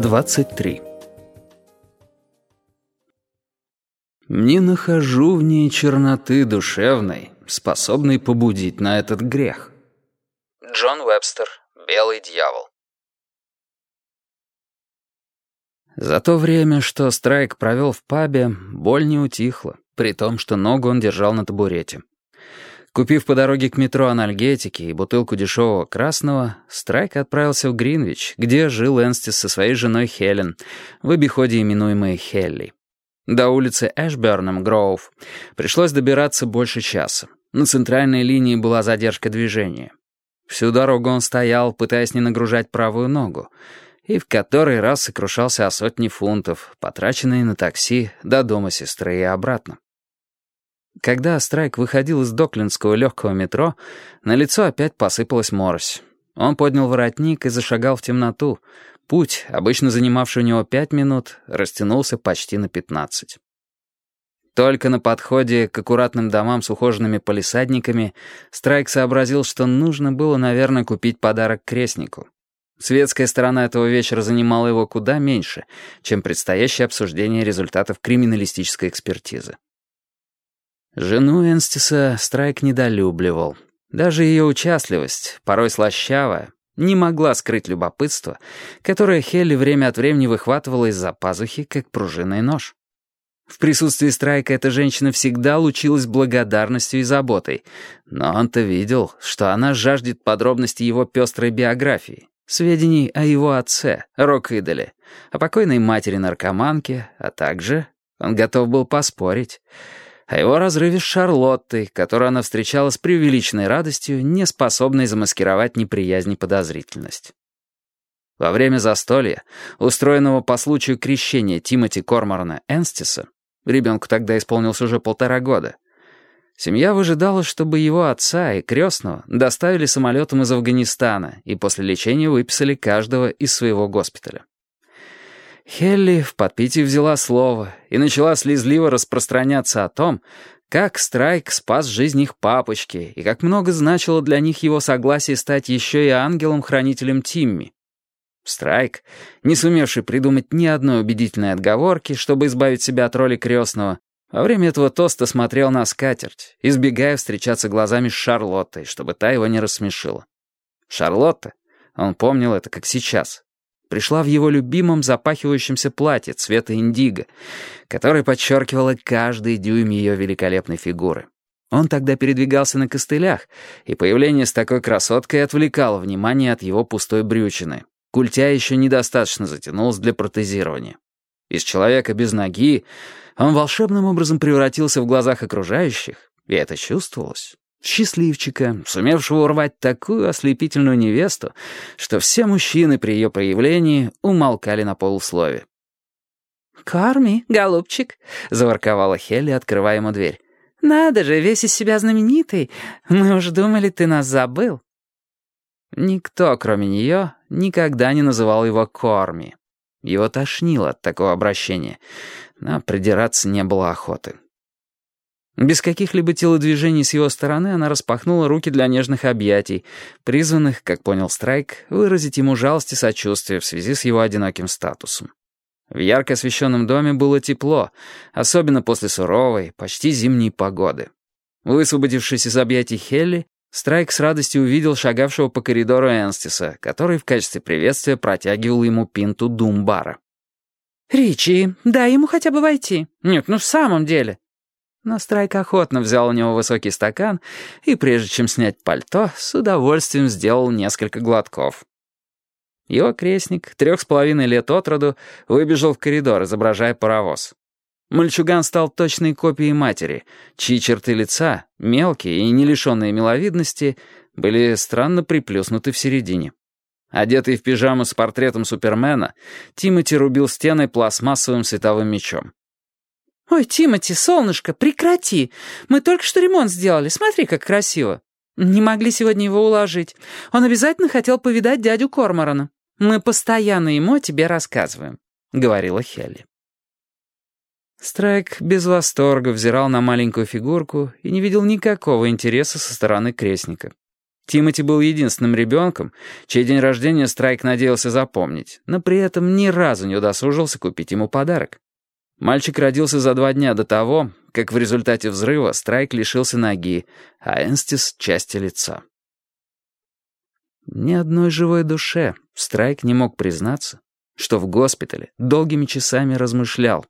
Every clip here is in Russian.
23 Не нахожу в ней черноты душевной, способной побудить на этот грех. Джон Вебстер, Белый дьявол. За то время, что Страйк провел в пабе, боль не утихла, при том, что ногу он держал на табурете. Купив по дороге к метро анальгетики и бутылку дешевого красного, Страйк отправился в Гринвич, где жил Энстис со своей женой Хелен, в обиходе именуемой Хелли. До улицы Эшберном Гроув пришлось добираться больше часа. На центральной линии была задержка движения. Всю дорогу он стоял, пытаясь не нагружать правую ногу, и в который раз сокрушался о сотни фунтов, потраченные на такси до дома сестры и обратно. Когда Страйк выходил из Доклинского легкого метро, на лицо опять посыпалась морось. Он поднял воротник и зашагал в темноту. Путь, обычно занимавший у него пять минут, растянулся почти на пятнадцать. Только на подходе к аккуратным домам с ухоженными полисадниками Страйк сообразил, что нужно было, наверное, купить подарок крестнику. Светская сторона этого вечера занимала его куда меньше, чем предстоящее обсуждение результатов криминалистической экспертизы. Жену Энстиса Страйк недолюбливал. Даже ее участливость, порой слащавая, не могла скрыть любопытство, которое Хелли время от времени выхватывала из-за пазухи, как пружинный нож. В присутствии Страйка эта женщина всегда лучилась благодарностью и заботой, но он-то видел, что она жаждет подробностей его пестрой биографии, сведений о его отце, рок-идоле, о покойной матери-наркоманке, а также, он готов был поспорить, о его разрыве с Шарлоттой, которую она встречала с преувеличенной радостью, не способной замаскировать неприязнь и подозрительность. Во время застолья, устроенного по случаю крещения Тимоти Корморана Энстиса, ребенку тогда исполнился уже полтора года, семья выжидала, чтобы его отца и крестного доставили самолетом из Афганистана и после лечения выписали каждого из своего госпиталя. Хелли в подпитии взяла слово и начала слезливо распространяться о том, как Страйк спас жизнь их папочки и как много значило для них его согласие стать еще и ангелом-хранителем Тимми. Страйк, не сумевший придумать ни одной убедительной отговорки, чтобы избавить себя от роли крестного, во время этого тоста смотрел на скатерть, избегая встречаться глазами с Шарлоттой, чтобы та его не рассмешила. Шарлотта, он помнил это как сейчас, пришла в его любимом запахивающемся платье цвета индиго, которое подчеркивало каждый дюйм ее великолепной фигуры. Он тогда передвигался на костылях, и появление с такой красоткой отвлекало внимание от его пустой брючины. Культя еще недостаточно затянулась для протезирования. Из человека без ноги он волшебным образом превратился в глазах окружающих, и это чувствовалось счастливчика, сумевшего урвать такую ослепительную невесту, что все мужчины при ее проявлении умолкали на полуслове. «Корми, голубчик», — заворковала Хелли, открывая ему дверь. «Надо же, весь из себя знаменитый. Мы уж думали, ты нас забыл». Никто, кроме нее, никогда не называл его Корми. Его тошнило от такого обращения, но придираться не было охоты. Без каких-либо телодвижений с его стороны она распахнула руки для нежных объятий, призванных, как понял Страйк, выразить ему жалость и сочувствие в связи с его одиноким статусом. В ярко освещенном доме было тепло, особенно после суровой, почти зимней погоды. Высвободившись из объятий Хелли, Страйк с радостью увидел шагавшего по коридору Энстиса, который в качестве приветствия протягивал ему пинту думбара. «Ричи, дай ему хотя бы войти. Нет, ну в самом деле». Но Страйк охотно взял у него высокий стакан и, прежде чем снять пальто, с удовольствием сделал несколько глотков. Его крестник, трех с половиной лет от роду, выбежал в коридор, изображая паровоз. Мальчуган стал точной копией матери, чьи черты лица, мелкие и не лишенные миловидности, были странно приплюснуты в середине. Одетый в пижаму с портретом Супермена, Тимоти рубил стены пластмассовым световым мечом. «Ой, Тимати, солнышко, прекрати! Мы только что ремонт сделали, смотри, как красиво. Не могли сегодня его уложить. Он обязательно хотел повидать дядю Корморана. Мы постоянно ему о тебе рассказываем», — говорила Хелли. Страйк без восторга взирал на маленькую фигурку и не видел никакого интереса со стороны крестника. Тимоти был единственным ребенком, чей день рождения Страйк надеялся запомнить, но при этом ни разу не удосужился купить ему подарок. Мальчик родился за два дня до того, как в результате взрыва Страйк лишился ноги, а Энстис — части лица. Ни одной живой душе Страйк не мог признаться, что в госпитале долгими часами размышлял,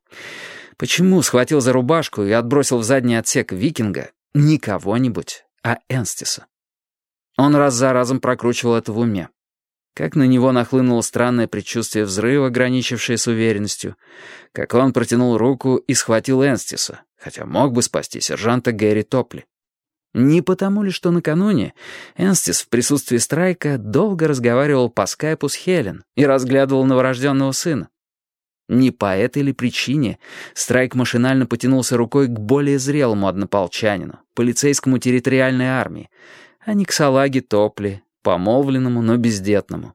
почему схватил за рубашку и отбросил в задний отсек викинга не кого-нибудь, а Энстиса. Он раз за разом прокручивал это в уме. Как на него нахлынуло странное предчувствие взрыва, граничившее с уверенностью. Как он протянул руку и схватил Энстиса, хотя мог бы спасти сержанта Гэри Топли. Не потому ли, что накануне Энстис в присутствии Страйка долго разговаривал по скайпу с Хелен и разглядывал новорожденного сына? Не по этой ли причине Страйк машинально потянулся рукой к более зрелому однополчанину, полицейскому территориальной армии, а не к салаге Топли, помолвленному, но бездетному.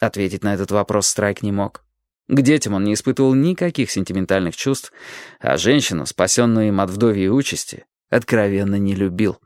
Ответить на этот вопрос Страйк не мог. К детям он не испытывал никаких сентиментальных чувств, а женщину, спасенную им от вдовьей участи, откровенно не любил.